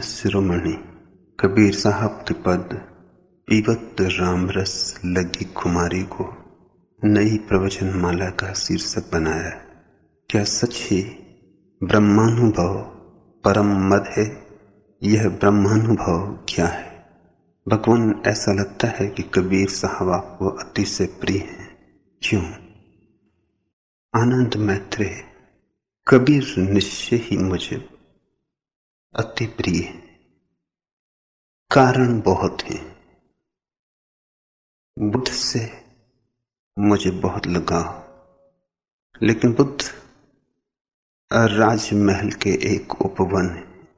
शिरोमणि कबीर साहब के पद पीवत राम रस लगी कुमारी को नई प्रवचन माला का शीर्षक बनाया। क्या सच ही? ब्रह्मानुभव, परम मद है। यह ब्रह्मानुभव क्या है? भगवान, ऐसा लगता है कि कबीर साहब आपको अति से प्रिय हैं। क्यों? आनंद मैत्रेय, कबीर निश्चय ही मुझे अति प्रिय। कारण बहुत हैं। बुद्ध से मुझे बहुत लगाव। लेकिन बुद्ध राजमहल के एक उपवन है।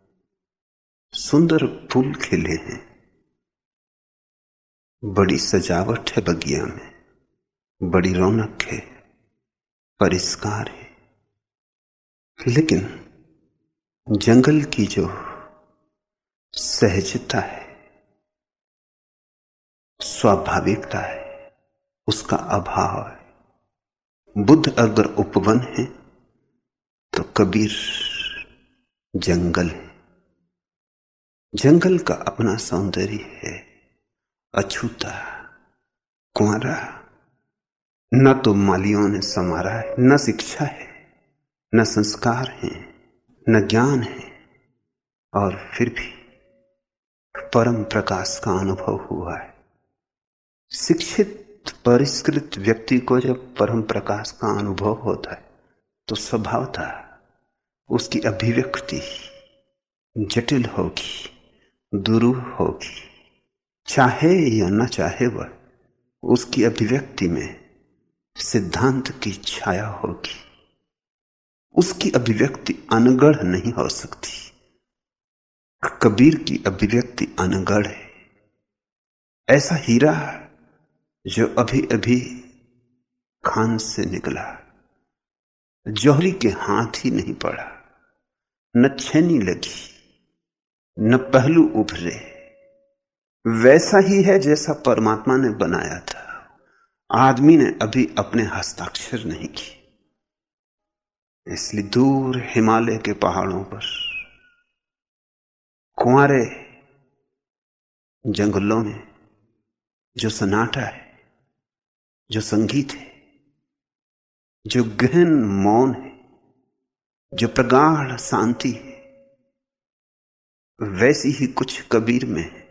सुंदर फूल खिले हैं। बड़ी सजावट है बगिया में। बड़ी रौनक है। परिष्कार है। लेकिन जंगल की जो सहजता है, स्वाभाविकता है, उसका अभाव है। बुद्ध अगर उपवन है तो कबीर जंगल है। जंगल का अपना सौंदर्य है, अछूता कुआरा न तो मालियों ने समारा है, न शिक्षा है, न संस्कार है। न ज्ञान है और फिर भी परम प्रकाश का अनुभव हुआ है। शिक्षित, परिष्कृत व्यक्ति को जब परम प्रकाश का अनुभव होता है तो स्वभाव था उसकी अभिव्यक्ति जटिल होगी, दुरूह होगी। चाहे या न चाहे वह, उसकी अभिव्यक्ति में सिद्धांत की छाया होगी। उसकी अभिव्यक्ति अनगढ़ नहीं हो सकती। कबीर की अभिव्यक्ति अनगढ़ है। ऐसा हीरा जो अभी अभी खान से निकला, जौहरी के हाथ ही नहीं पड़ा, न छेनी लगी, न पहलू उभरे। वैसा ही है जैसा परमात्मा ने बनाया था। आदमी ने अभी अपने हस्ताक्षर नहीं किए। इसलिए दूर हिमालय के पहाड़ों पर कुआरे जंगलों में, जो सन्नाटा है, जो संगीत है, जो गहन मौन है, जो प्रगाढ़ शांति है, वैसी ही कुछ कबीर में है।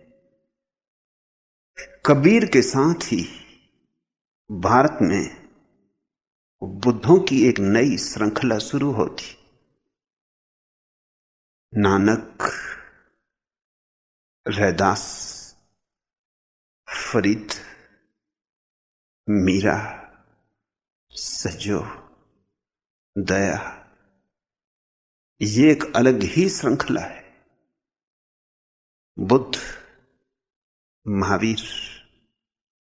कबीर के साथ ही भारत में बुद्धों की एक नई श्रृंखला शुरू होती। नानक रहदास फरीद, मीरा, सजो, दया, ये एक अलग ही श्रृंखला है। बुद्ध, महावीर,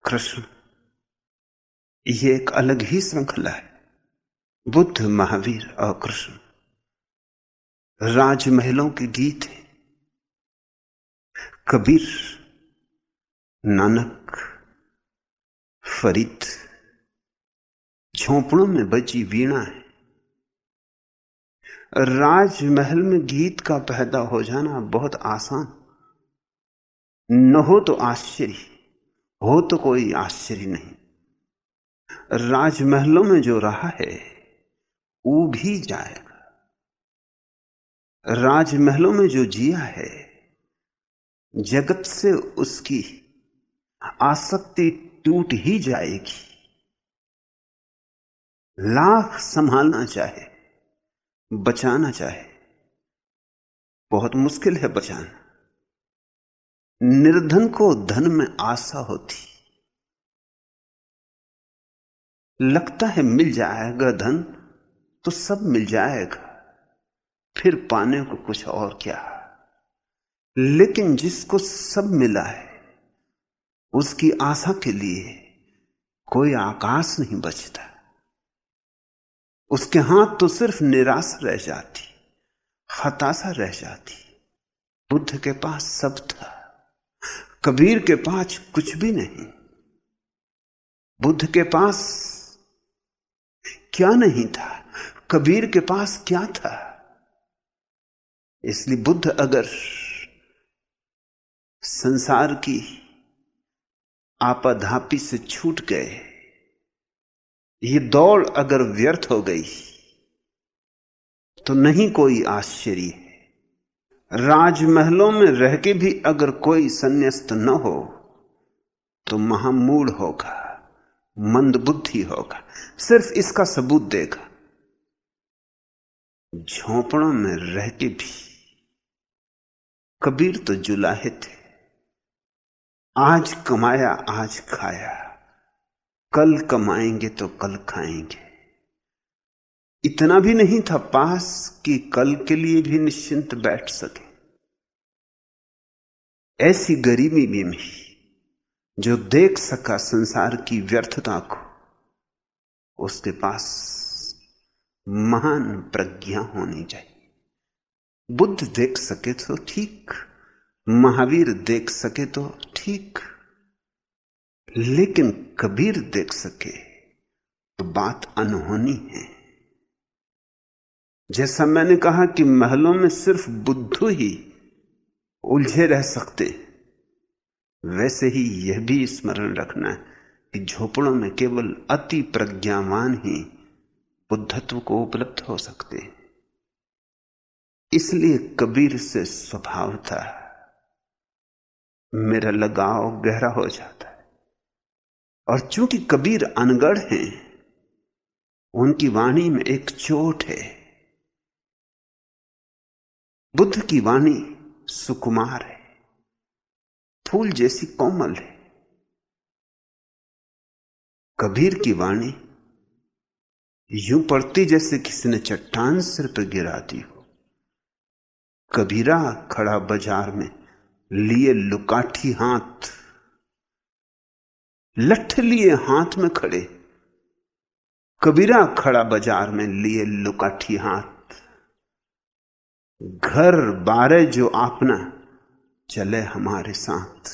कृष्ण। ये एक अलग ही श्रृंखला है। बुद्ध, महावीर और कृष्ण। राजमहलों के गीत हैं। कबीर, नानक, फरीद, झोंपड़ों में बची वीणा है। राजमहल में गीत का पैदा हो जाना बहुत आसान। न हो तो आश्चर्य, हो तो कोई आश्चर्य नहीं। राजमहलों में जो रहा है, वो भी जाएगा। राजमहलों में जो जिया है, जगत से उसकी आसक्ति टूट ही जाएगी। लाख संभालना चाहे, बचाना चाहे, बहुत मुश्किल है बचाना। निर्धन को धन में आशा होती। लगता है मिल जाएगा धन तो सब मिल जाएगा। फिर पाने को कुछ और क्या? लेकिन जिसको सब मिला है, उसकी आशा के लिए कोई आकाश नहीं बचता। उसके हाथ तो सिर्फ़ निराशा रह जाती, हताशा रह जाती। बुद्ध के पास सब था, कबीर के पास कुछ भी नहीं। बुद्ध के पास क्या नहीं था? कबीर के पास क्या था? इसलिए बुद्ध अगर संसार की आपाधापी से छूट गए, ये दौड़ अगर व्यर्थ हो गई तो नहीं कोई आश्चर्य है। राजमहलों में रह के भी अगर कोई संन्यास्त न हो तो महामूढ़ होगा। मंद बुद्धि होगा, सिर्फ़ इसका सबूत देगा। झोंपड़ों में रह के भी कबीर तो जुलाहे थे। आज कमाया, आज खाया। कल कमाएँगे तो कल खाएँगे। इतना भी नहीं था पास कि कल के लिए भी निश्चिंत बैठ सके। ऐसी गरीबी में भी जो देख सका संसार की व्यर्थता को, उसके पास महान प्रज्ञा होनी चाहिए। बुद्ध देख सके तो ठीक, महावीर देख सके तो ठीक, लेकिन कबीर देख सके तो बात अनहोनी है। जैसा मैंने कहा कि महलों में सिर्फ़ बुद्ध ही उलझे रह सकते वैसे ही यह भी स्मरण रखना है कि झोपड़ों में केवल अति प्रज्ञावान ही बुद्धत्व को उपलब्ध हो सकते इसलिए कबीर से स्वभाव था, मेरा लगाव गहरा हो जाता है। और चूँकि कबीर अनगढ़ हैं, उनकी वाणी में एक चोट है। बुद्ध की वाणी सुकुमार है। फूल जैसी कोमल है। कबीर की वाणी, यूँ पड़ती जैसे किसी ने चट्टान सिर पर गिरा दी हो। कबीरा खड़ा बाज़ार में लिए लुकाठी हाथ, लठ लिए हाथ में खड़े। कबीरा खड़ा बाज़ार में लिए लुकाठी हाथ। घर बारे जो आपना चले हमारे साथ।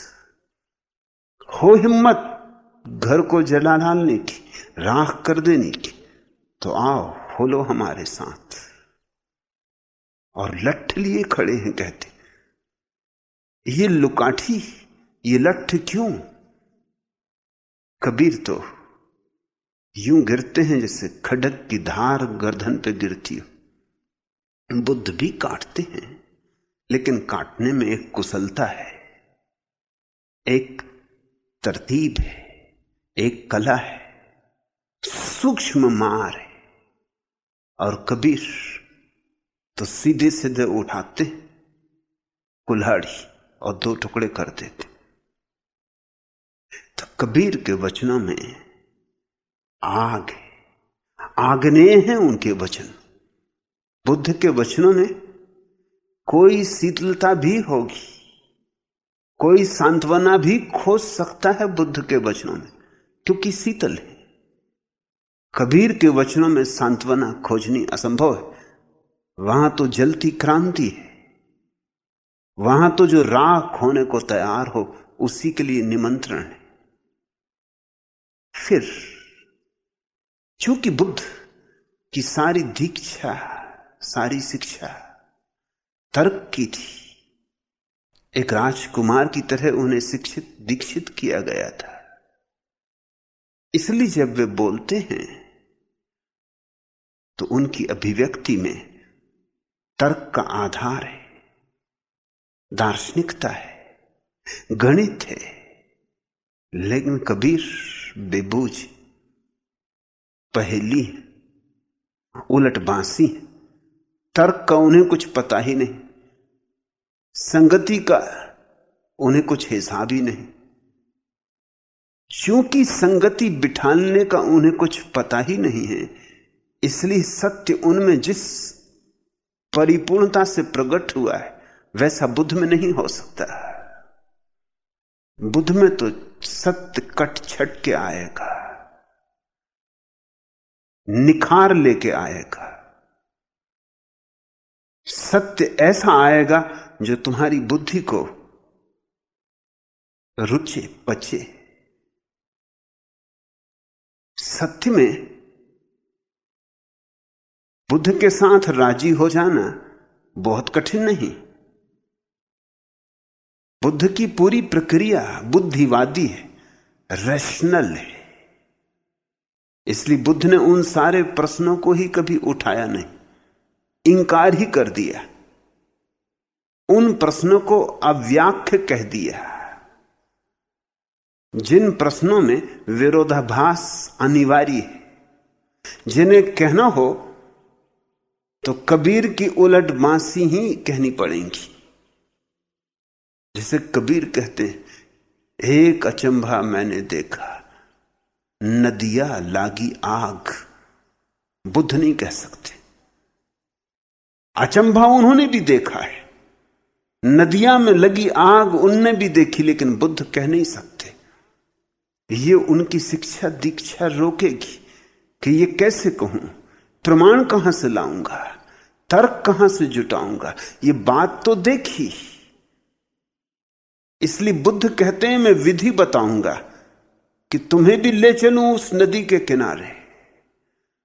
हो हिम्मत, घर को जला डालने की, राख कर देने की तो आओ, खोलो हमारे साथ। और लठ लिए खड़े हैं कहते, ये लुकाठी, ये लठ क्यों? कबीर तो यूँ गिरते हैं जैसे खडक की धार गर्दन पे गिरती हो। बुद्ध भी काटते हैं। लेकिन काटने में एक कुशलता है, एक तरतीब है, एक कला है, सूक्ष्म मार है। और कबीर तो सीधे सीधे उठाते, कुल्हाड़ी और दो टुकड़े कर देते। तो कबीर के वचनों में आग है, आग्नेय है उनके वचन। बुद्ध के वचनों में कोई शीतलता भी होगी, कोई सांत्वना भी खोज सकता है बुद्ध के वचनों में, क्योंकि शीतल है। कबीर के वचनों में सांत्वना खोजनी असंभव है। वहाँ तो जलती क्रांति है। वहाँ तो जो राख होने को तैयार हो, उसी के लिए निमंत्रण है। फिर, चूँकि बुद्ध की सारी दीक्षा, सारी शिक्षा तर्क की थी। एक राजकुमार की तरह उन्हें शिक्षित, दीक्षित किया गया था। इसलिए जब वे बोलते हैं तो उनकी अभिव्यक्ति में तर्क का आधार है, दार्शनिकता है, गणित है, लेकिन कबीर बेबूझ पहली उलट बांसी तर्क का उन्हें कुछ पता ही नहीं। संगति का उन्हें कुछ हिसाब ही नहीं। क्योंकि संगति बिठाने का उन्हें कुछ पता ही नहीं है, इसलिए सत्य उनमें जिस परिपूर्णता से प्रकट हुआ है, वैसा बुद्ध में नहीं हो सकता। बुद्ध में तो सत्य कट छट के आएगा, निखार लेके आएगा। सत्य ऐसा आएगा जो तुम्हारी बुद्धि को रुचे, पचे। सत्य में बुद्ध के साथ राज़ी हो जाना बहुत कठिन नहीं। बुद्ध की पूरी प्रक्रिया बुद्धिवादी है रैशनल है। इसलिए बुद्ध ने उन सारे प्रश्नों को ही कभी उठाया नहीं। इंकार ही कर दिया उन प्रश्नों को अव्याख्य कह दिया जिन प्रश्नों में विरोधाभास अनिवार्य है, जिन्हें कहना हो तो कबीर की उलट मासी ही कहनी पड़ेंगी। जिसे कबीर कहते हैं, एक अचंभा मैंने देखा, नदिया लागी आग, बुद्ध नहीं कह सकते। अचंभा उन्होंने भी देखा है। नदिया में लगी आग उनने भी देखी, लेकिन बुद्ध कह नहीं सकते। ये उनकी शिक्षा दीक्षा रोकेगी कि ये कैसे कहूँ? प्रमाण कहाँ से लाऊँगा? तर्क कहाँ से जुटाऊँगा? ये बात तो देखी। इसलिए बुद्ध कहते हैं, मैं विधि बताऊँगा कि तुम्हें भी ले चलूँ उस नदी के किनारे।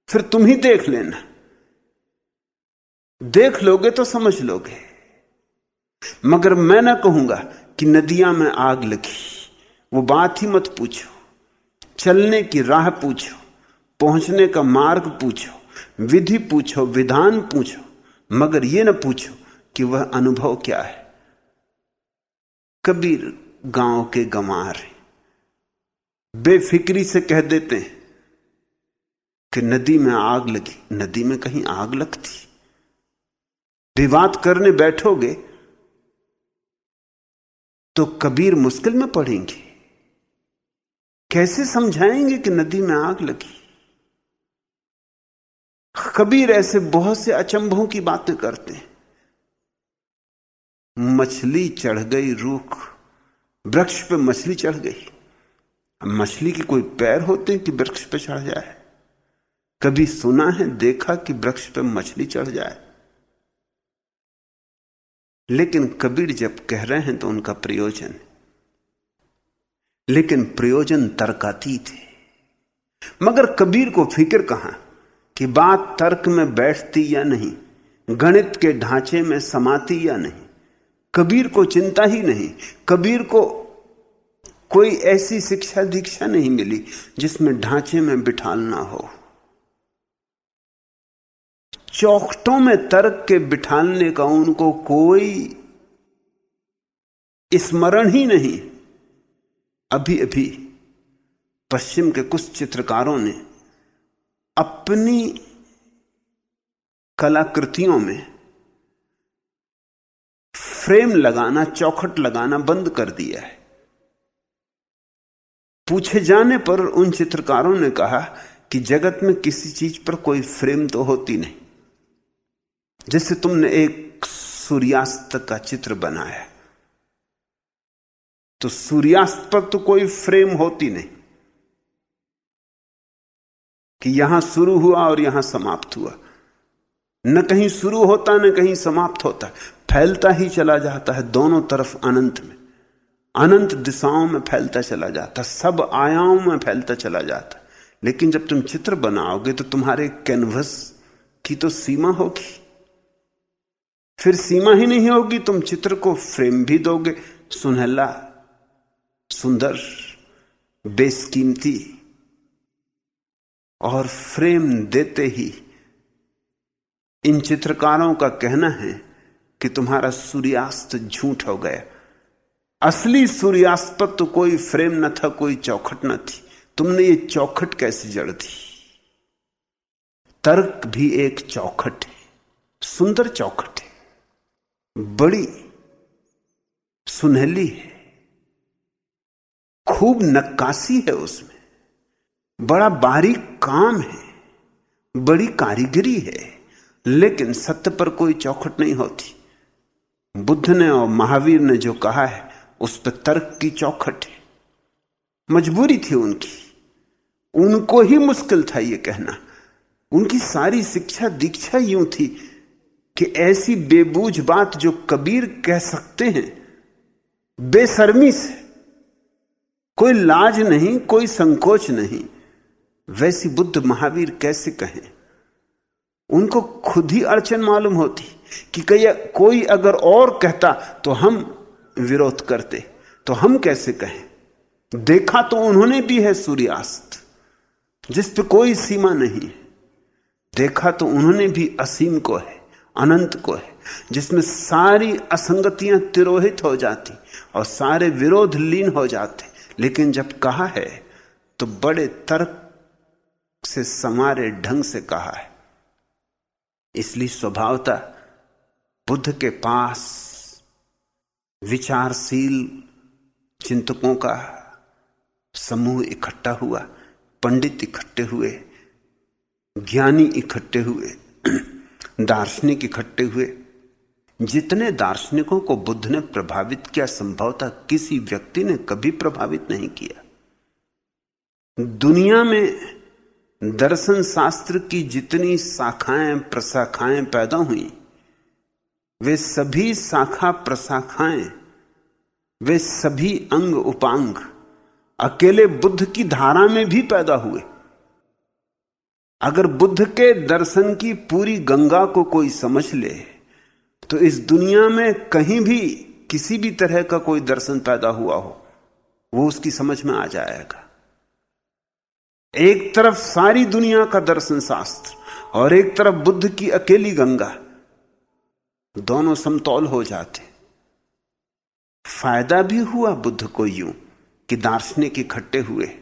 फिर तुम ही देख लेना। देख लोगे तो समझ लोगे। मगर मैं ना कहूँगा कि नदियाँ में आग लगी। वो बात ही मत पूछो। चलने की राह पूछो। पहुँचने का मार्ग पूछो। विधि पूछो, विधान पूछो। मगर ये ना पूछो कि वह अनुभव क्या है। कबीर गाँव के गमार बेफिक्री से कह देते हैं कि नदी में आग लगी। नदी में कहीं आग लगती। विवाद करने बैठोगे तो कबीर मुश्किल में पड़ेंगे। कैसे समझाएँगे कि नदी में आग लगी? कबीर ऐसे बहुत से अचंभों की बातें करते हैं। मछली चढ़ गई रूख, वृक्ष पे मछली चढ़ गई। मछली के कोई पैर होते हैं कि वृक्ष पे चढ़ जाए? कभी सुना है, देखा कि वृक्ष पे मछली चढ़ जाए? लेकिन कबीर जब कह रहे हैं तो उनका प्रयोजन लेकिन प्रयोजन तर्कातीत है। मगर कबीर को फ़िक्र कहाँ? कि बात तर्क में बैठती या नहीं, गणित के ढांचे में समाती या नहीं, कबीर को चिंता ही नहीं, कबीर को कोई ऐसी शिक्षा दीक्षा नहीं मिली जिसमें ढांचे में बिठालना हो। चौखटों में तर्क के बिठालने का उनको कोई स्मरण ही नहीं। अभी अभी पश्चिम के कुछ चित्रकारों ने अपनी कलाकृतियों में फ्रेम लगाना, चौखट लगाना बंद कर दिया है। पूछे जाने पर उन चित्रकारों ने कहा कि जगत में किसी चीज़ पर कोई फ्रेम तो होती नहीं। जैसे तुमने एक सूर्यास्त का चित्र बनाया। तो सूर्यास्त पर तो कोई फ्रेम होती नहीं कि यहाँ शुरू हुआ और यहाँ समाप्त हुआ। न कहीं शुरू होता, न कहीं समाप्त होता। फैलता ही चला जाता है दोनों तरफ़ अनंत में। अनंत दिशाओं में फैलता चला जाता, सब आयामों में फैलता चला जाता। लेकिन जब तुम चित्र बनाओगे तो तुम्हारे कैनवस की तो सीमा होगी। फिर सीमा ही नहीं होगी, तुम चित्र को फ्रेम भी दोगे। सुनहला, सुंदर, बेसकीमती, और फ्रेम देते ही इन चित्रकारों का कहना है कि तुम्हारा सूर्यास्त झूठ हो गया। असली सूर्यास्त पर तो कोई फ्रेम न था, कोई चौखट न थी। तुमने ये चौखट कैसे जड़ दी? तर्क भी एक चौखट है, सुंदर चौखट है। बड़ी सुनहली है। खूब नक्काशी है उसमें। बड़ा बारीक काम है। बड़ी कारीगरी है। लेकिन सत्य पर कोई चौखट नहीं होती। बुद्ध ने और महावीर ने जो कहा है, उस पर तर्क की चौखट है। मजबूरी थी उनकी। उनको ही मुश्किल था यह कहना। उनकी सारी शिक्षा दीक्षा यूँ थी कि ऐसी बेबूझ बात जो कबीर कह सकते हैं, बेसर्मी से। कोई लाज नहीं, कोई संकोच नहीं। वैसी बुद्ध महावीर कैसे कहें? उनको खुद ही अड़चन मालूम होती कि कई कोई अगर और कहता तो हम विरोध करते। तो हम कैसे कहें? देखा तो उन्होंने भी है सूर्यास्त, जिस पे कोई सीमा नहीं। देखा तो उन्होंने भी असीम को है। अनंत को है, जिसमें सारी असंगतियाँ तिरोहित हो जाती और सारे विरोध लीन हो जाते। लेकिन जब कहा है तो बड़े तर्क से समारे ढंग से कहा है। इसलिए स्वभावता बुद्ध के पास विचारशील चिंतकों का समूह इकट्ठा हुआ, पंडित इकट्ठे हुए, ज्ञानी इकट्ठे हुए। दार्शनिक इकट्ठे हुए। जितने दार्शनिकों को बुद्ध ने प्रभावित किया, संभवतः किसी व्यक्ति ने कभी प्रभावित नहीं किया। दुनिया में दर्शन शास्त्र की जितनी शाखाएँ, प्रशाखाएँ पैदा हुई, वे सभी शाखा प्रशाखाएँ, वे सभी अंग उपांग अकेले बुद्ध की धारा में भी पैदा हुए। अगर बुद्ध के दर्शन की पूरी गंगा को कोई समझ ले तो इस दुनिया में कहीं भी किसी भी तरह का कोई दर्शन पैदा हुआ हो, वो उसकी समझ में आ जाएगा। एक तरफ़ सारी दुनिया का दर्शन शास्त्र और एक तरफ़ बुद्ध की अकेली गंगा, दोनों समतौल हो जाते। फ़ायदा भी हुआ बुद्ध को यूँ कि दार्शनिक इकट्ठे हुए।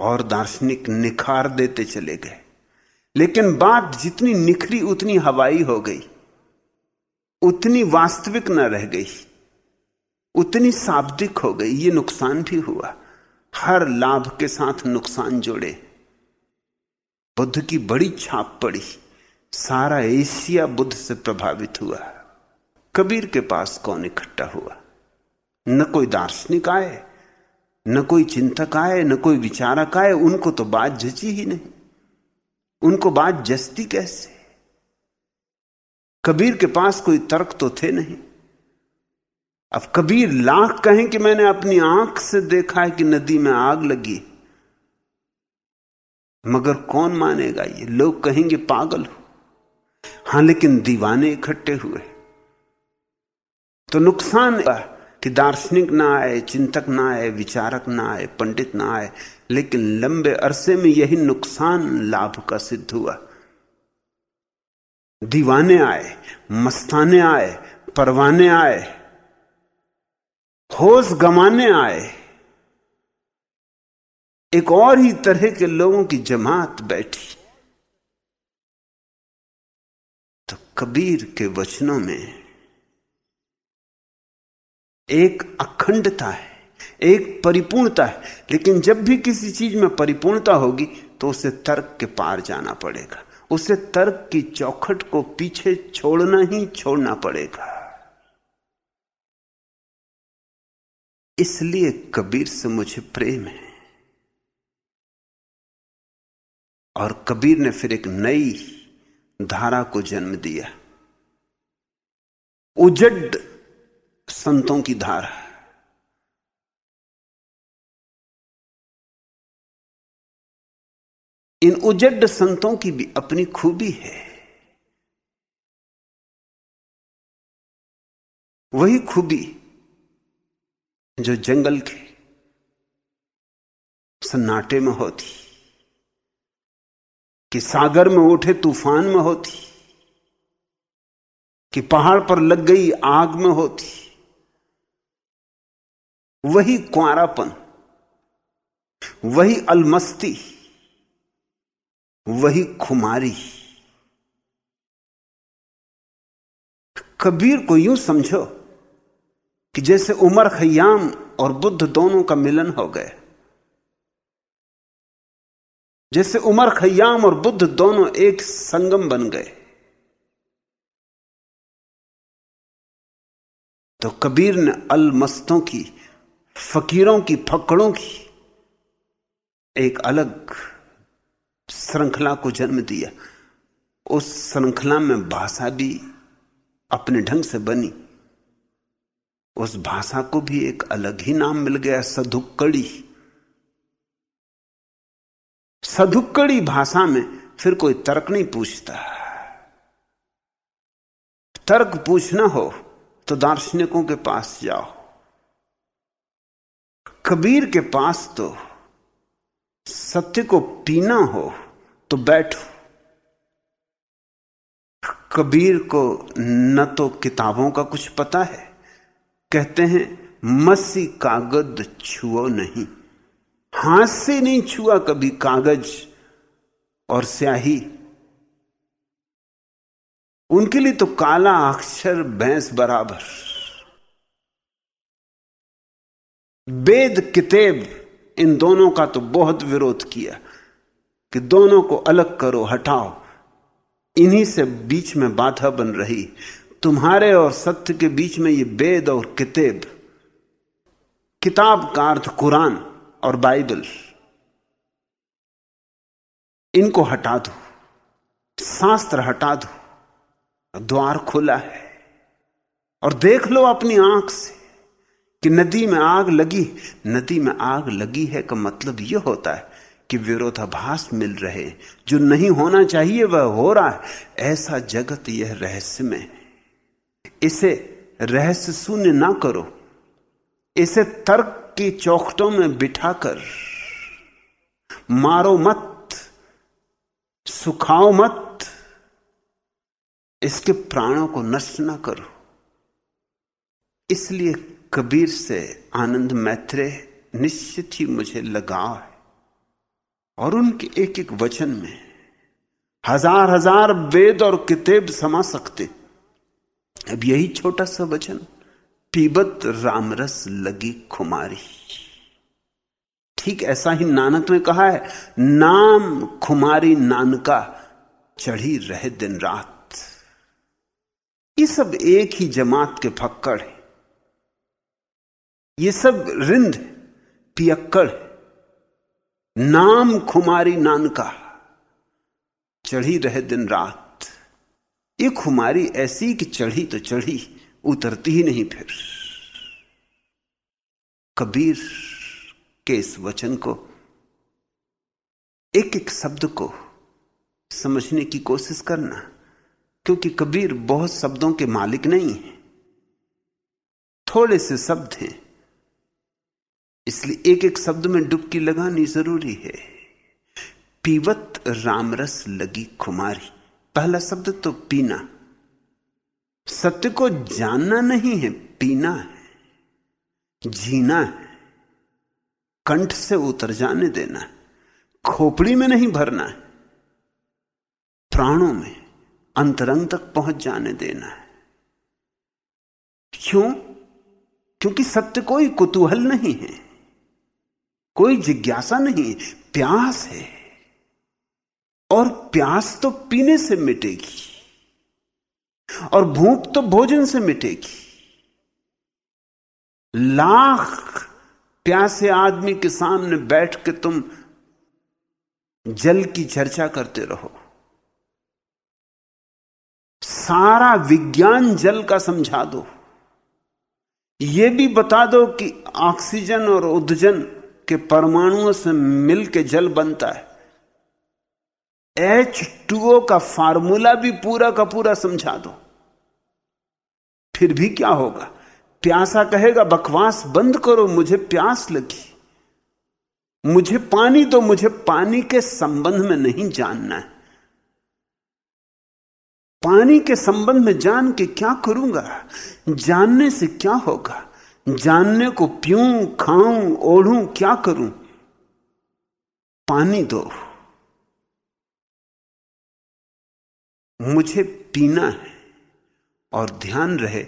और दार्शनिक निखार देते चले गए। लेकिन बात जितनी निखरी, उतनी हवाई हो गई। उतनी वास्तविक न रह गई। उतनी शाब्दिक हो गई। ये नुकसान भी हुआ। हर लाभ के साथ नुकसान जोड़े। बुद्ध की बड़ी छाप पड़ी। सारा एशिया बुद्ध से प्रभावित हुआ। कबीर के पास कौन इकट्ठा हुआ? न कोई दार्शनिक आए। न कोई चिंतक आए, न कोई विचारक आए, उनको तो बात जची ही नहीं। उनको बात जचती कैसे? कबीर के पास कोई तर्क तो थे नहीं। अब कबीर लाख कहें कि मैंने अपनी आँख से देखा है कि नदी में आग लगी मगर कौन मानेगा ये? लोग कहेंगे पागल हो। हाँ, लेकिन दीवाने इकट्ठे हुए तो नुकसान कि दार्शनिक ना आए, चिंतक ना आए, विचारक ना आए, पंडित ना आए, लेकिन लंबे अरसे में यही नुकसान लाभ का सिद्ध हुआ। दीवाने आए, मस्ताने आए, परवाने आए, होश गमाने आए। एक और ही तरह के लोगों की जमात बैठी। तो कबीर के वचनों में एक अखंडता है, एक परिपूर्णता है। लेकिन जब भी किसी चीज़ में परिपूर्णता होगी तो उसे तर्क के पार जाना पड़ेगा। उसे तर्क की चौखट को पीछे छोड़ना ही छोड़ना पड़ेगा। इसलिए कबीर से मुझे प्रेम है। और कबीर ने फिर एक नई धारा को जन्म दिया। उजड संतों की धारा इन उजड संतों की भी अपनी खूबी है। वही खूबी जो जंगल के सन्नाटे में होती, कि सागर में उठे, तूफ़ान में होती, कि पहाड़ पर लग गई आग में होती। वही कुआरापन वही अलमस्ती, वही खुमारी। कबीर को यूँ समझो कि जैसे उमर खयाम और बुद्ध दोनों का मिलन हो गए जैसे उमर खयाम और बुद्ध दोनों एक संगम बन गए। तो कबीर ने अलमस्तों की फकीरों की, फकड़ों की एक अलग श्रृंखला को जन्म दिया। उस श्रृंखला में भाषा भी अपने ढंग से बनी। उस भाषा को भी एक अलग ही नाम मिल गया, सधुक्कड़ी। सधुक्कड़ी भाषा में फिर कोई तर्क नहीं पूछता। तर्क पूछना हो तो दार्शनिकों के पास जाओ। कबीर के पास तो सत्य को पीना हो तो बैठो। कबीर को न तो किताबों का कुछ पता है। कहते हैं, मसी कागज़ छुओ नहीं। हाथ से नहीं छुआ कभी कागज़ और स्याही। उनके लिए तो काला अक्षर भैंस बराबर। वेद कितेब इन दोनों का तो बहुत विरोध किया कि दोनों को अलग करो, हटाओ। इन्हीं से बीच में बाधा बन रही। तुम्हारे और सत्य के बीच में ये वेद और किताब। किताब का अर्थ कुरान और बाइबल। इनको हटा दो। शास्त्र हटा दो। द्वार खुला है। और देख लो अपनी आँख से। कि नदी में आग लगी नदी में आग लगी है का मतलब यह होता है कि विरोधाभास मिल रहे जो नहीं होना चाहिए, वह हो रहा है। ऐसा जगत यह रहस्य में इसे रहस्य शून्य ना करो। इसे तर्क की चौखटों में बिठाकर मारो मत, सुखाओ मत। इसके प्राणों को नष्ट ना करो। इसलिए कबीर से आनंद मैत्रे, निश्चित ही मुझे लगाव है। और उनके एक एक वचन में हज़ार हज़ार वेद और किताब समा सकते। अब यही छोटा सा वचन, पीबत रामरस लगी खुमारी। ठीक ऐसा ही नानक ने कहा है, नाम खुमारी नानका चढ़ी रहे दिन रात। ये सब एक ही जमात के फक्कड़ है। ये सब रिंद पियक्कड़ नाम खुमारी नानका। चढ़ी रहे दिन रात। ये खुमारी ऐसी कि चढ़ी तो चढ़ी, उतरती ही नहीं फिर। कबीर के इस वचन को एक एक शब्द को समझने की कोशिश करना, क्योंकि कबीर बहुत शब्दों के मालिक नहीं है। थोड़े से शब्द हैं इसलिए एक एक शब्द में डुबकी लगानी ज़रूरी है। पीवत रामरस लगी खुमारी। पहला शब्द तो पीना। सत्य को जानना नहीं है, पीना है। जीना है। कंठ से उतर जाने देना खोपड़ी में नहीं भरना है। प्राणों में अंतरंग तक पहुँच जाने देना है। क्यों? क्योंकि सत्य कोई कुतूहल नहीं है। कोई जिज्ञासा नहीं, प्यास है। और प्यास तो पीने से मिटेगी, और भूख तो भोजन से मिटेगी। लाख प्यासे आदमी के सामने बैठ के तुम जल की चर्चा करते रहो। सारा विज्ञान जल का समझा दो। यह भी बता दो कि ऑक्सीजन और उद्जन के परमाणुओं से मिलकर जल बनता है। एच का फार्मूला भी पूरा का पूरा समझा दो। फिर भी क्या होगा? प्यासा कहेगा, बकवास बंद करो, मुझे प्यास लगी। मुझे पानी तो मुझे पानी के संबंध में नहीं जानना है। पानी के संबंध में जान के क्या करूँगा? जानने से क्या होगा? जानने को पीऊं, खाऊं, ओढ़ूं, क्या करूँ? पानी दो। मुझे पीना है और ध्यान रहे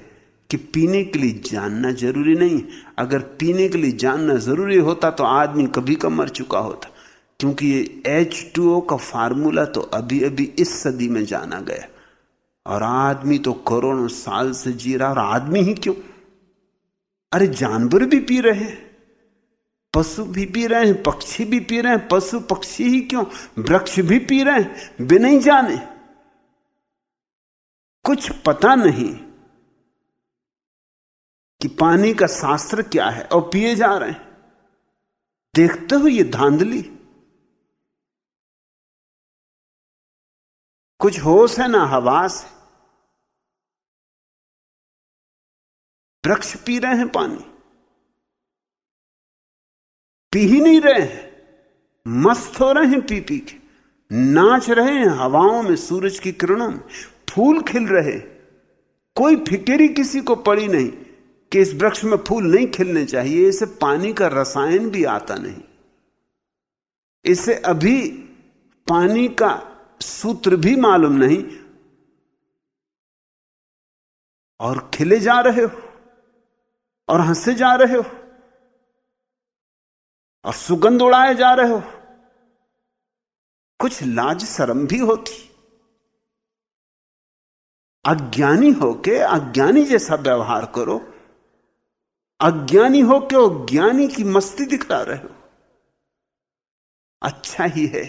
कि पीने के लिए जानना ज़रूरी नहीं अगर पीने के लिए जानना ज़रूरी होता तो आदमी कभी का मर चुका होता, क्योंकि ये एच टू ओ का फार्मूला तो अभी अभी इस सदी में जाना गया। और आदमी तो करोड़ों साल से जी रहा और आदमी ही क्यों? अरे जानवर भी पी रहे हैं, पशु भी पी रहे हैं, पक्षी भी पी रहे हैं, पशु पक्षी ही क्यों? वृक्ष भी पी रहे हैं बिना ही जाने। कुछ पता नहीं कि पानी का शास्त्र क्या है, और पिए जा रहे हैं। देखते हो ये धांधली? कुछ होश है ना, हवास है। वृक्ष पी रहे हैं पानी। पी ही नहीं रहे हैं। मस्त हो रहे हैं पी पी के। नाच रहे हैं हवाओं में, सूरज की किरणों में। फूल खिल रहे कोई फिक्री किसी को पड़ी नहीं कि इस वृक्ष में फूल नहीं खिलने चाहिए। इसे पानी का रसायन भी आता नहीं। इसे अभी पानी का सूत्र भी मालूम नहीं। और खिले जा रहे हो। और हंसे जा रहे हो, और सुगंध उड़ाए जा रहे हो। कुछ लाज शर्म भी होती। अज्ञानी होके अज्ञानी जैसा व्यवहार करो। अज्ञानी होके और ज्ञानी की मस्ती दिखला रहे हो। अच्छा ही है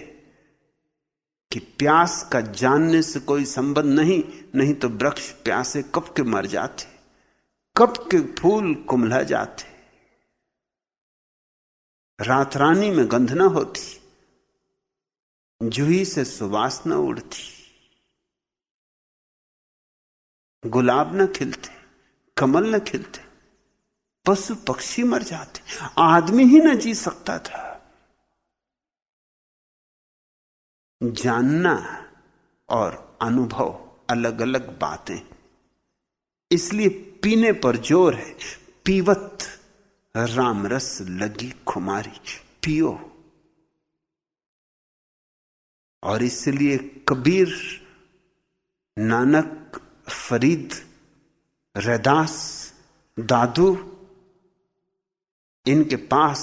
कि प्यास का जानने से कोई संबंध नहीं नहीं तो वृक्ष प्यासे कब के मर जाते। कब के फूल कुमला जाते। रात रानी में गंध ना होती। जूही से सुवास न उड़ती। गुलाब न खिलते, कमल न खिलते, पशु पक्षी मर जाते। आदमी ही न जी सकता था। जानना और अनुभव अलग अलग बातें। इसलिए पीने पर ज़ोर है। पीवत राम रस लगी खुमारी, पियो। और इसलिए कबीर नानक फरीद रैदास दादू, इनके पास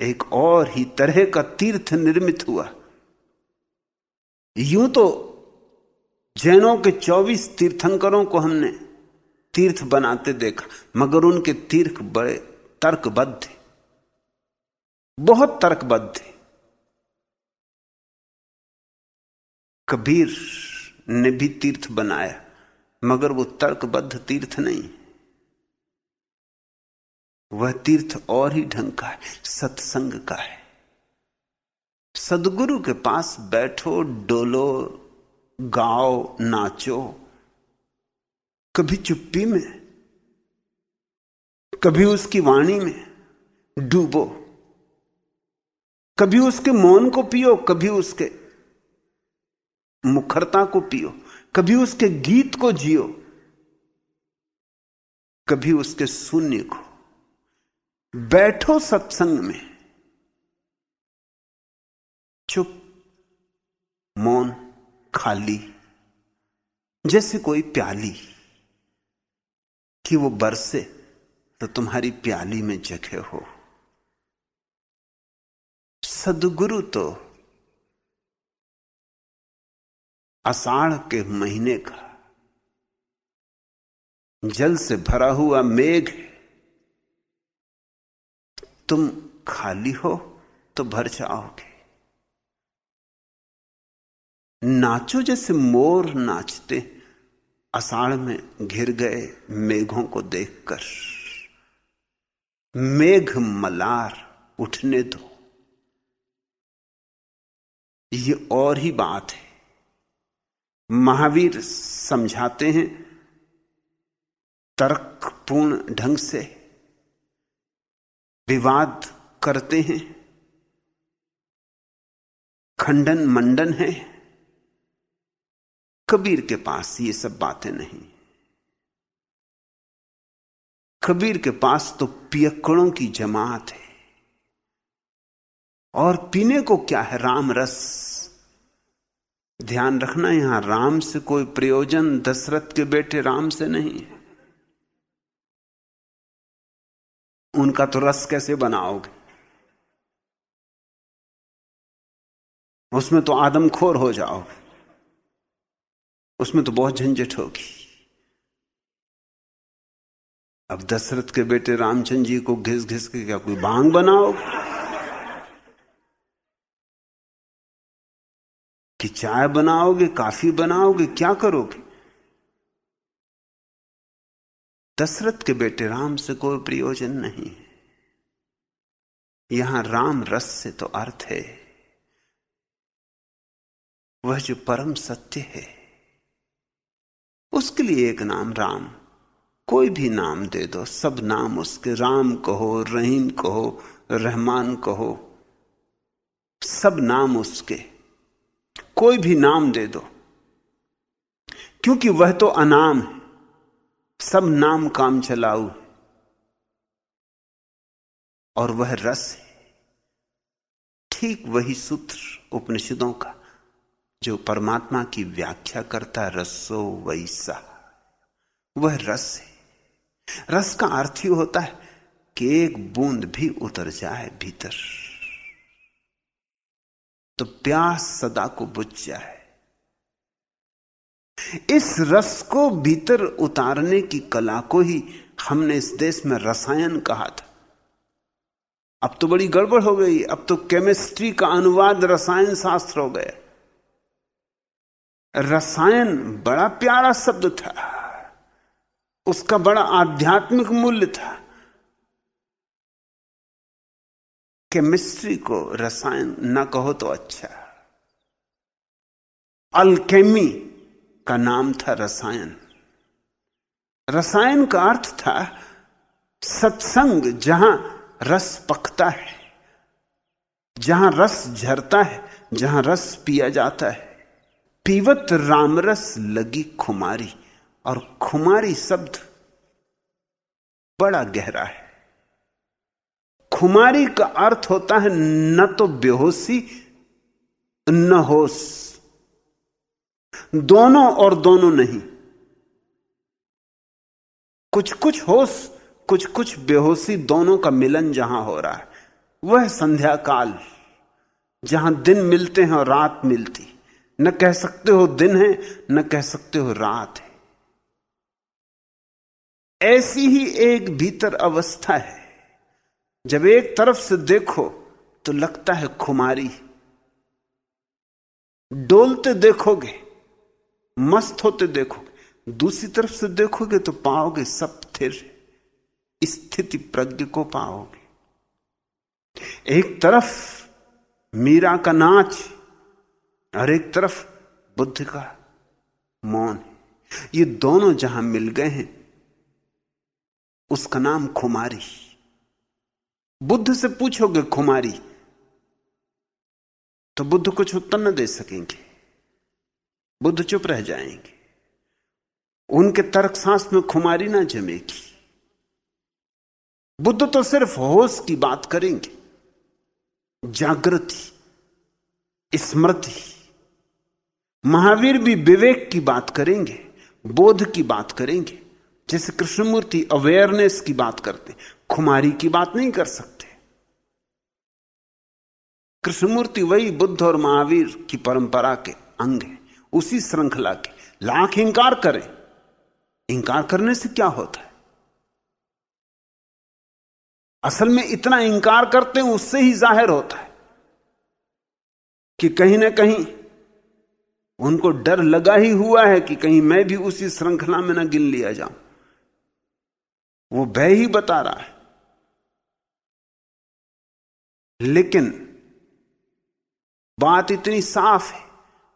एक और ही तरह का तीर्थ निर्मित हुआ। यूँ तो जैनों के 24 तीर्थंकरों को हमने तीर्थ बनाते देखा, मगर उनके तीर्थ बड़े तर्कबद्ध थे। बहुत तर्कबद्ध थे। कबीर ने भी तीर्थ बनाया, मगर वो तर्कबद्ध तीर्थ नहीं। वह तीर्थ और ही ढंग का है, सत्संग का है। सदगुरु के पास बैठो, डोलो गाओ, नाचो। कभी चुप्पी में, कभी उसकी वाणी में डूबो। कभी उसके मौन को पियो, कभी उसके मुखरता को पियो, कभी उसके गीत को जियो, कभी उसके शून्य को। बैठो सत्संग में, चुप, मौन। खाली, जैसे कोई प्याली, कि वो बरसे तो तुम्हारी प्याली में जगह हो। सदगुरु तो अषाढ़ के महीने का जल से भरा हुआ मेघ तुम खाली हो तो भर जाओगे। नाचो जैसे मोर नाचते, अषाढ़ में घिर गए मेघों को देखकर। मेघ मलार उठने दो। ये और ही बात है। महावीर समझाते हैं, तर्कपूर्ण ढंग से। विवाद करते हैं। खंडन मंडन है। कबीर के पास ये सब बातें नहीं। कबीर के पास तो पियकड़ों की जमात है। और पीने को क्या है राम रस? ध्यान रखना, यहाँ राम से कोई प्रयोजन दशरथ के बेटे राम से नहीं है। उनका तो रस कैसे बनाओगे? उसमें तो आदमखोर हो जाओगे। उसमें तो बहुत झंझट होगी। अब दशरथ के बेटे रामचंद्र जी को घिस घिस के क्या कोई बांग बनाओ कि चाय बनाओगे, काफ़ी बनाओगे, क्या करोगे? दशरथ के बेटे राम से कोई प्रयोजन नहीं है। यहाँ राम रस से तो अर्थ है। वह जो परम सत्य है। उसके लिए एक नाम राम। कोई भी नाम दे दो। सब नाम उसके। राम कहो, रहीम कहो, रहमान कहो। सब नाम उसके। कोई भी नाम दे दो। क्योंकि वह तो अनाम है। सब नाम काम चलाऊ और वह रस है। ठीक वही सूत्र उपनिषदों का। जो परमात्मा की व्याख्या करता रसो वैसा। वह रस है। रस का अर्थ ही होता है कि एक बूंद भी उतर जाए भीतर। तो प्यास सदा को बुझ जाए। इस रस को भीतर उतारने की कला को ही हमने इस देश में रसायन कहा था। अब तो बड़ी गड़बड़ हो गई, अब तो केमिस्ट्री का अनुवाद रसायन शास्त्र हो गया। रसायन बड़ा प्यारा शब्द था। उसका बड़ा आध्यात्मिक मूल्य था। केमिस्ट्री को रसायन न कहो तो अच्छा। अल्केमी का नाम था रसायन। रसायन का अर्थ था सत्संग जहाँ रस पकता है, जहाँ रस झरता है, जहाँ रस पिया जाता है। पीवत रामरस लगी खुमारी, और खुमारी शब्द बड़ा गहरा है। खुमारी का अर्थ होता है न तो बेहोशी, न होश। दोनों और दोनों नहीं। कुछ कुछ होश कुछ कुछ बेहोशी दोनों का मिलन जहाँ हो रहा है। वह संध्या काल जहाँ दिन मिलते हैं और रात मिलती। न कह सकते हो दिन है, न कह सकते हो रात है। ऐसी ही एक भीतर अवस्था है। जब एक तरफ़ से देखो तो लगता है खुमारी। डोलते देखोगे, मस्त होते देखोगे, दूसरी तरफ़ से देखोगे तो पाओगे सब स्थिर स्थिति प्रज्ञ को पाओगे। एक तरफ़ मीरा का नाच और एक तरफ़ बुद्ध का मौन है। ये दोनों जहाँ मिल गए हैं, उसका नाम खुमारी। बुद्ध से पूछोगे खुमारी तो बुद्ध कुछ उत्तर न दे सकेंगे। बुद्ध चुप रह जाएँगे। उनके तर्क सांस में खुमारी ना जमेगी। बुद्ध तो सिर्फ़ होश की बात करेंगे। जागृति, स्मृति। महावीर भी विवेक की बात करेंगे, बोध की बात करेंगे, जैसे कृष्णमूर्ति अवेयरनेस की बात करते, खुमारी की बात नहीं कर सकते। कृष्णमूर्ति वही बुद्ध और महावीर की परंपरा के अंग है, उसी श्रृंखला के। लाख इंकार करें, इंकार करने से क्या होता है? असल में इतना इंकार करते हैं, उससे ही ज़ाहिर होता है कि कहीं ना कहीं उनको डर लगा ही हुआ है कि कहीं मैं भी उसी श्रृंखला में ना गिन लिया जाऊँ। वो भय ही बता रहा है। लेकिन बात इतनी साफ़ है।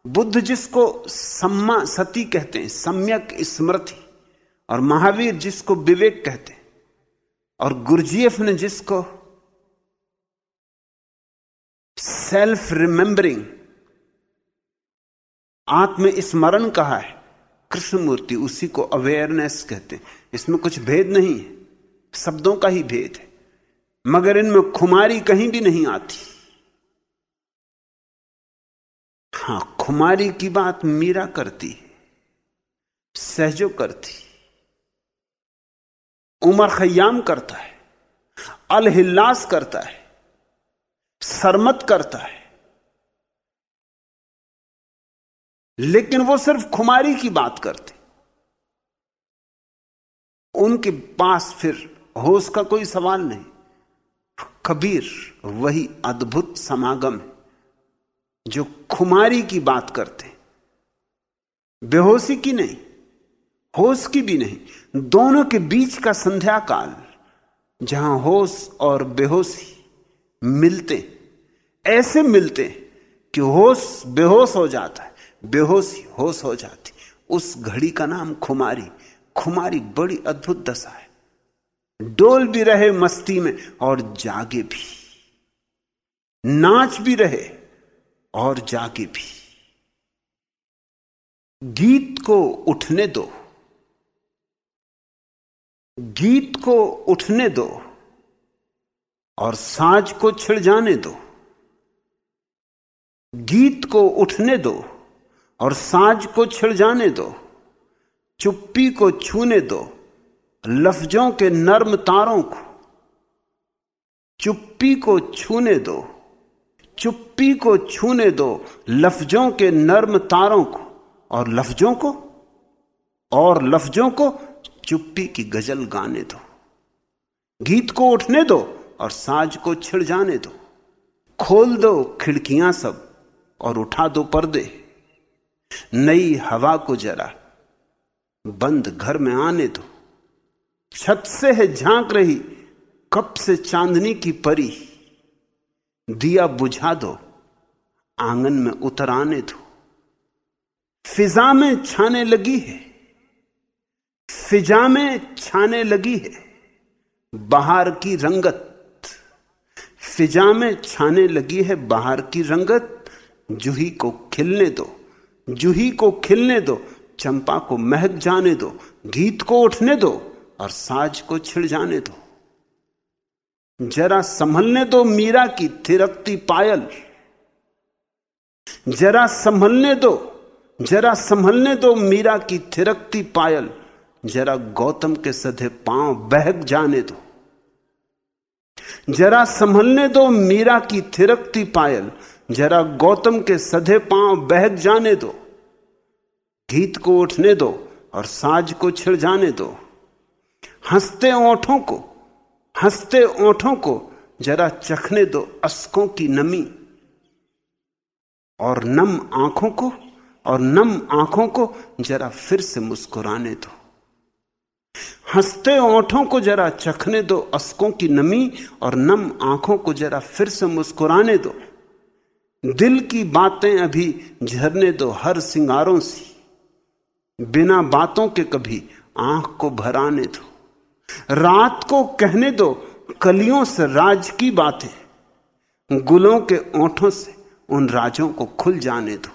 बुद्ध जिसको सम्मा सती कहते हैं, सम्यक स्मृति, और महावीर जिसको विवेक कहते हैं, और गुरजीएफ ने जिसको सेल्फ रिमेंबरिंग आत्म स्मरण कहा है? कृष्णमूर्ति उसी को अवेयरनेस कहते हैं। इसमें कुछ भेद नहीं है। शब्दों का ही भेद है। मगर इनमें खुमारी कहीं भी नहीं आती। हाँ, खुमारी की बात मीरा करती है। सहजो करती उमर खयाम करता है। अलहिल्लास करता है। सरमत करता है। लेकिन वो सिर्फ़ खुमारी की बात करते। उनके पास फिर होश का कोई सवाल नहीं। कबीर, वही अद्भुत समागम है, जो खुमारी की बात करते। बेहोशी की नहीं, होश की भी नहीं, दोनों के बीच का संध्या काल जहाँ होश और बेहोशी मिलते, ऐसे मिलते कि होश बेहोश हो जाता है। बेहोशी होश हो जाती। उस घड़ी का नाम खुमारी। खुमारी बड़ी अद्भुत दशा है। डोल भी रहे मस्ती में और जागे भी। नाच भी रहे और जागे भी। गीत को उठने दो। गीत को उठने दो और साज को छिड़ जाने दो। गीत को उठने दो। और साज को छिड़ जाने दो, चुप्पी को छूने दो, लफ्जों के नर्म तारों को, चुप्पी को छूने दो, चुप्पी को छूने दो, लफ्जों के नर्म तारों को, और लफ्जों को, और लफ्जों को चुप्पी की गज़ल गाने दो, गीत को उठने दो और साज को छिड़ जाने दो, खोल दो खिड़कियाँ सब और उठा दो पर्दे। नई हवा को जरा बंद घर में आने दो। छत से है झाँक रही कब से चांदनी की परी। दिया बुझा दो, आँगन में उतर आने दो। फिजा में छाने लगी है, फिजा में छाने लगी है, बाहर की रंगत। फिजा में छाने लगी है, बाहर की रंगत, जूही को खिलने दो। जूही को खिलने दो, चंपा को महक जाने दो, गीत को उठने दो और साज को छिड़ जाने दो। जरा संभलने दो मीरा की थिरकती पायल। जरा संभलने दो, जरा संभलने दो मीरा की थिरकती पायल। जरा गौतम के सधे पाँव बहक जाने दो। जरा संभलने दो मीरा की थिरकती पायल। जरा गौतम के सधे पाँव बहक जाने दो, गीत को उठने दो और साज को छिड़ जाने दो। हँसते ओठों को, हँसते ओठों को जरा चखने दो अस्कों की नमी और नम आँखों को और नम आँखों को जरा फिर से मुस्कुराने दो। हँसते ओठों को जरा चखने दो अस्कों की नमी और नम आँखों को जरा फिर से मुस्कुराने दो। दिल की बातें अभी झरने दो हर सिंगारों से। बिना बातों के कभी आँख को भराने दो। रात को कहने दो कलियों से राज की बातें। गुलों के ओठों से उन राजों को खुल जाने दो।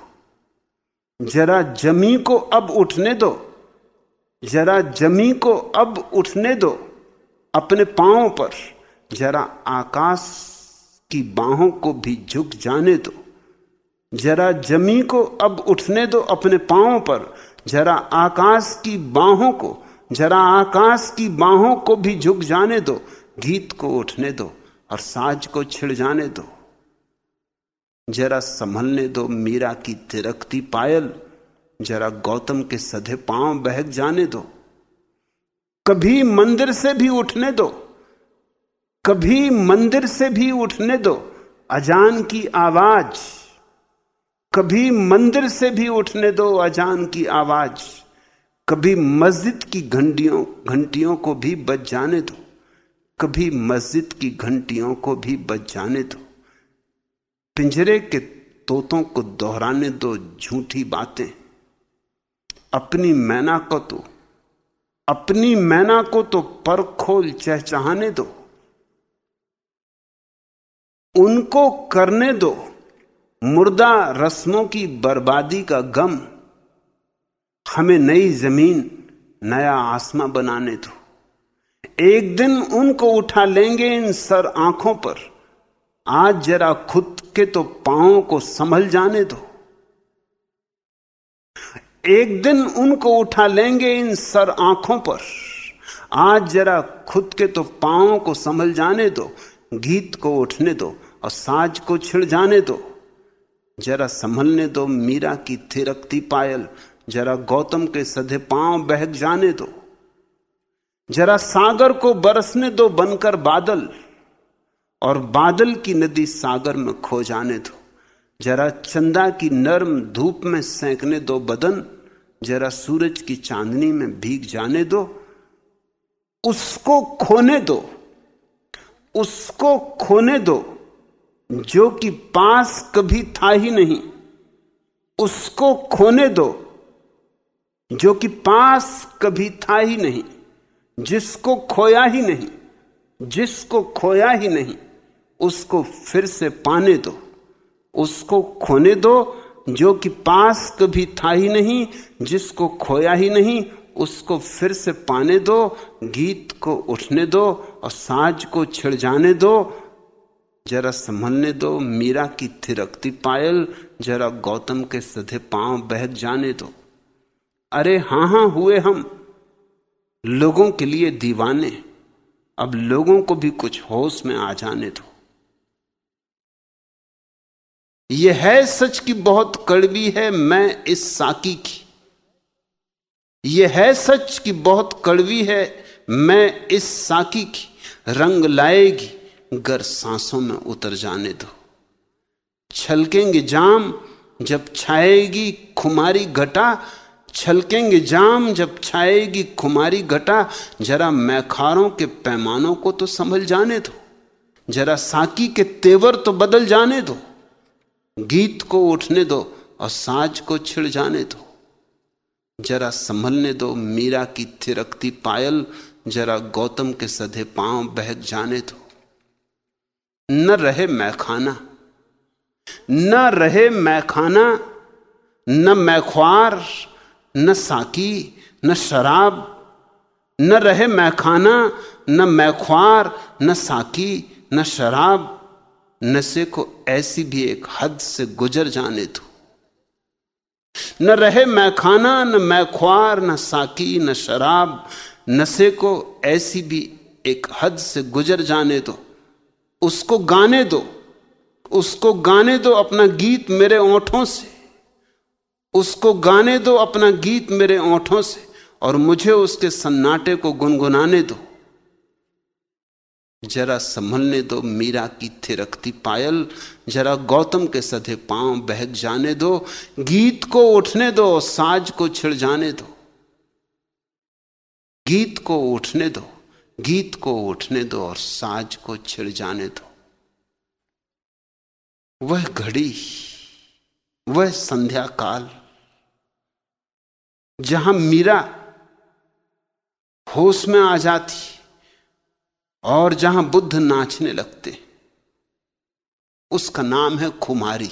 जरा जमी को अब उठने दो। जरा जमी को अब उठने दो। अपने पांवों पर जरा आकाश की बाहों को भी झुक जाने दो। जरा जमी को अब उठने दो अपने पांवों पर, जरा आकाश की बाहों को, जरा आकाश की बाहों को भी झुक जाने दो, गीत को उठने दो और साज को छिड़ जाने दो। जरा संभलने दो मीरा की तिरकती पायल, जरा गौतम के सधे पाँव बहक जाने दो। कभी मंदिर से भी उठने दो, कभी मंदिर से भी उठने दो, अजान की आवाज़ कभी मंदिर से भी उठने दो अजान की आवाज़, कभी मस्जिद की घंटियों घंटियों को भी बच जाने दो, कभी मस्जिद की घंटियों को भी बच जाने दो। पिंजरे के तोतों को दोहराने दो झूठी बातें। अपनी मैना को तो अपनी मैना को तो पर खोल चहचहाने दो। उनको करने दो मुर्दा रस्मों की बर्बादी का गम, हमें नई ज़मीन, नया आसमां बनाने दो। एक दिन उनको उठा लेंगे इन सर आँखों पर। आज जरा खुद के तो पांवों को संभल जाने दो। एक दिन उनको उठा लेंगे इन सर आँखों पर। आज जरा खुद के तो पांवों को संभल जाने दो। गीत को उठने दो और साज को छिड़ जाने दो। जरा संभलने दो, मीरा की थिरकती पायल। जरा गौतम के सधे पाँव बहक जाने दो। जरा सागर को बरसने दो बनकर बादल, और बादल की नदी सागर में खो जाने दो। जरा चंदा की नर्म धूप में सेंकने दो बदन, जरा सूरज की चांदनी में भीग जाने दो। उसको खोने दो, उसको खोने दो। जो कि पास कभी था ही नहीं, उसको खोने दो, जो कि पास कभी था ही नहीं, जिसको खोया ही नहीं, जिसको खोया ही नहीं, उसको फिर से पाने दो, उसको खोने दो, जो कि पास कभी था ही नहीं, जिसको खोया ही नहीं, उसको फिर से पाने दो, गीत को उठने दो और साज को छिड़ जाने दो जरा संभलने दो, मीरा की थिरकती पायल, जरा गौतम के सधे पाँव बहक जाने दो। अरे हाँ हाँ, हुए हम। लोगों के लिए दीवाने, अब लोगों को भी कुछ होश में आ जाने दो। यह है सच की बहुत कड़वी है, मैं इस साकी की। यह है सच की बहुत कड़वी है, मैं इस साकी की। रंग लाएगी गर सांसों में उतर जाने दो। छलकेंगे जाम जब छाएगी खुमारी घटा। छलकेंगे जाम जब छाएगी खुमारी घटा। जरा मैखारों के पैमानों को तो संभल जाने दो। जरा साकी के तेवर तो बदल जाने दो। गीत को उठने दो और साज को छिड़ जाने दो। जरा संभलने दो मीरा की थिरकती पायल। जरा गौतम के सधे पाँव बहक जाने दो। न रहे मैखाना न रहे मैखाना न मैख्वार न साकी, न शराब। न रहे मैखाना न मैख्वार न साकी, न शराब। नशे को ऐसी भी एक हद से गुजर जाने दो। न रहे मैखाना न मैख्वार न साकी, न शराब। नशे को ऐसी भी एक हद से गुजर जाने दो। उसको गाने दो। उसको गाने दो अपना गीत मेरे ओंठों से। उसको गाने दो अपना गीत मेरे ओंठों से और मुझे उसके सन्नाटे को गुनगुनाने दो। जरा संभलने दो मीरा की थिरकती पायल। जरा गौतम के सधे पाँव बहक जाने दो। गीत को उठने दो साज को छिड़ जाने दो। गीत को उठने दो। गीत को उठने दो और साज को छिड़ जाने दो। वह घड़ी, वह संध्या काल, जहाँ मीरा होश में आ जाती और जहाँ बुद्ध नाचने लगते, उसका नाम है खुमारी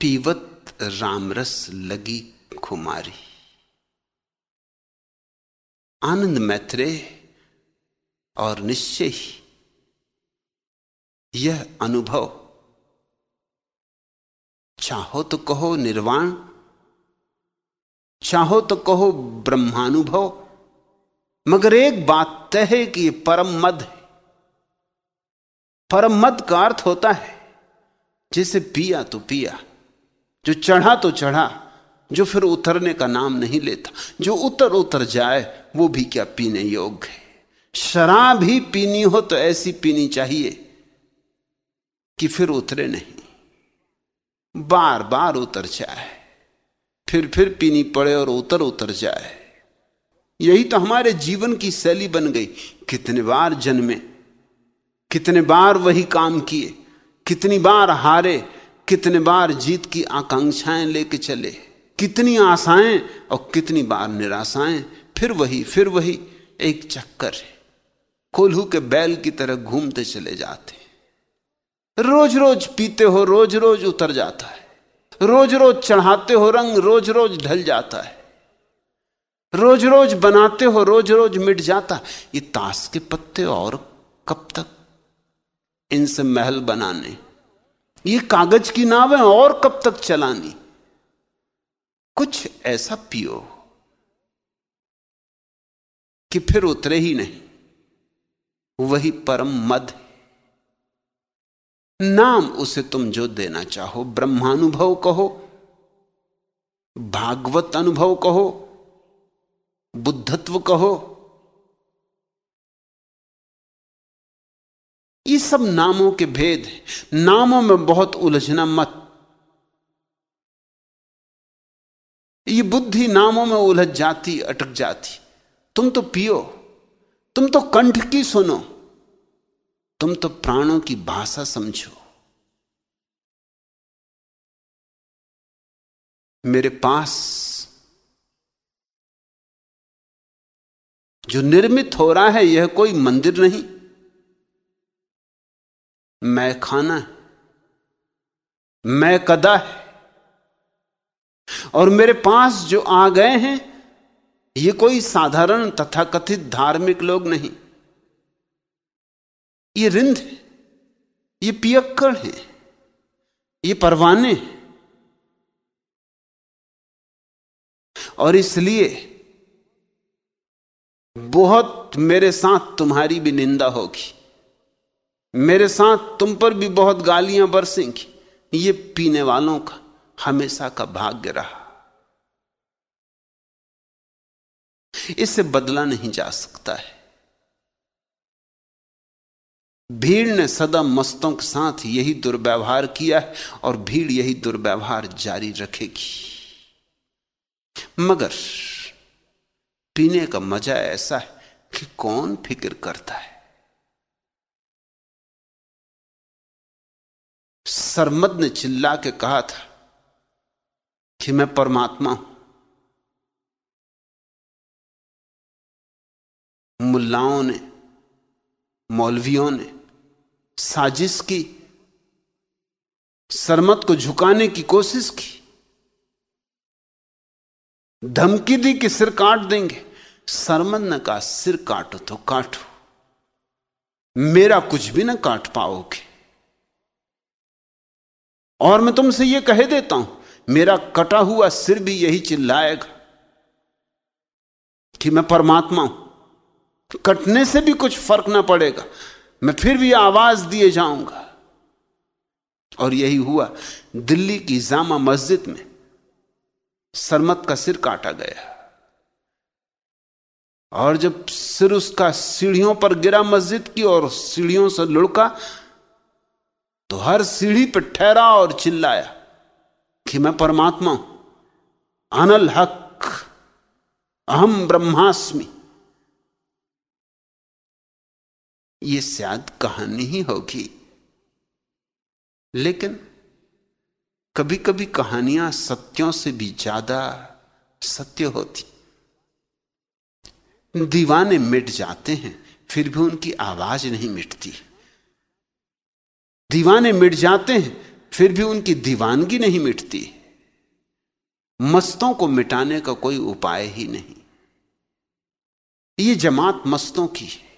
पीवत रामरस लगी खुमारी आनंद मैत्रे और निश्चय ही यह अनुभव। चाहो तो कहो निर्वाण, चाहो तो कहो ब्रह्मानुभव, मगर एक बात तय है कि यह परम मद है। परम मद का अर्थ होता है, जिसे पिया तो पिया, जो चढ़ा तो चढ़ा जो फिर उतरने का नाम नहीं लेता, जो उतर उतर जाए, वो भी क्या पीने योग्य है? शराब ही पीनी हो तो ऐसी पीनी चाहिए कि फिर उतरे नहीं। बार बार उतर जाए, फिर फिर पीनी पड़े और उतर उतर जाए। यही तो हमारे जीवन की शैली बन गई। कितने बार जन्मे, कितने बार वही काम किए, कितनी बार हारे, कितने बार जीत की आकांक्षाएँ लेके चले। कितनी आशाएँ और कितनी बार निराशाएँ। फिर वही फिर वही एक चक्कर है। कोल्हू के बैल की तरह घूमते चले जाते रोज रोज पीते हो रोज रोज उतर जाता है। रोज रोज चढ़ाते हो, रंग रोज रोज ढल जाता है। रोज रोज बनाते हो रोज रोज मिट जाता ये ताश के पत्ते और कब तक इनसे महल बनाने। ये कागज़ की नावें और कब तक चलानी। कुछ ऐसा पियो कि फिर उतरे ही नहीं। वही परम मद नाम उसे तुम जो देना चाहो, ब्रह्मानुभव कहो, भागवत अनुभव कहो, बुद्धत्व कहो, ये सब नामों के भेद नामों में बहुत उलझना मत। ये बुद्धि नामों में उलझ जाती, अटक जाती। तुम तो पियो, तुम तो कंठ की सुनो, तुम तो प्राणों की भाषा समझो। मेरे पास जो निर्मित हो रहा है, यह कोई मंदिर नहीं। मैं खाना है, मैं कदा है और मेरे पास जो आ गए हैं, ये कोई साधारण तथाकथित धार्मिक लोग नहीं। ये रिंद है, ये पियक्कड़ है, ये परवाने और इसलिए बहुत मेरे साथ तुम्हारी भी निंदा होगी। मेरे साथ तुम पर भी बहुत गालियाँ बरसेंगी, ये पीने वालों का। हमेशा का भाग्य रहा। इससे बदला नहीं जा सकता है। भीड़ ने सदा मस्तों के साथ यही दुर्व्यवहार किया है और भीड़ यही दुर्व्यवहार जारी रखेगी। मगर पीने का मज़ा ऐसा है कि कौन फ़िक्र करता है। सरमद ने चिल्ला के कहा था कि मैं परमात्मा हूँ। मुल्लाओं ने, मौलवियों ने साजिश की, सरमत को झुकाने की कोशिश की। धमकी दी कि सिर काट देंगे। सरमद ने कहा, सिर काटो तो काटो। मेरा कुछ भी ना काट पाओगे। और मैं तुमसे यह कह देता हूँ मेरा कटा हुआ सिर भी यही चिल्लाएगा कि मैं परमात्मा हूँ। कटने से भी कुछ फ़र्क ना पड़ेगा। मैं फिर भी आवाज़ दिए जाऊँगा। और यही हुआ। दिल्ली की जामा मस्जिद में सरमत का सिर काटा गया। और जब सिर उसका सीढ़ियों पर गिरा मस्जिद की और सीढ़ियों से लुढ़का तो हर सीढ़ी पर ठहरा और चिल्लाया। कि मैं परमात्मा हूँ। अनल हक, अहम ब्रह्मास्मि। ये शायद कहानी ही होगी। लेकिन कभी कभी कहानियाँ सत्यों से भी ज़्यादा सत्य होती। दीवाने मिट जाते हैं, फिर भी उनकी आवाज़ नहीं मिटती। दीवाने मिट जाते हैं फिर भी उनकी दीवानगी नहीं मिटती। मस्तों को मिटाने का कोई उपाय ही नहीं। ये जमात मस्तों की है।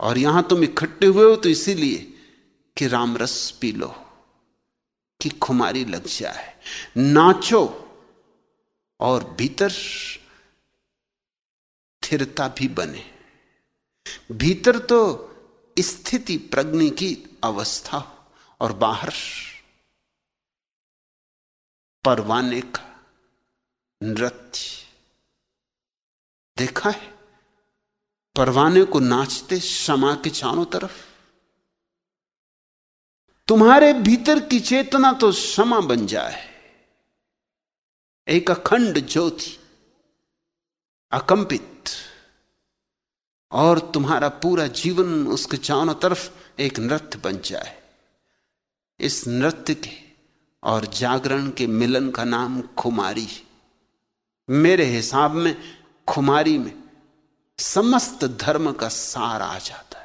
और यहाँ तुम इकट्ठे हुए हो तो इसीलिए कि रामरस पी लो, कि खुमारी लग जाए। नाचो और भीतर स्थिरता भी बने। भीतर तो स्थिति प्रज्ञ की अवस्था हो। और बाहर परवाने का नृत्य। देखा है? परवाने को नाचते क्षमा के चारों तरफ़। तुम्हारे भीतर की चेतना तो क्षमा बन जाए। एक अखंड ज्योति, अकंपित, और तुम्हारा पूरा जीवन उसके चारों तरफ़ एक नृत्य बन जाए। इस नृत्य के और जागरण के मिलन का नाम खुमारी मेरे हिसाब में, खुमारी में समस्त धर्म का सार आ जाता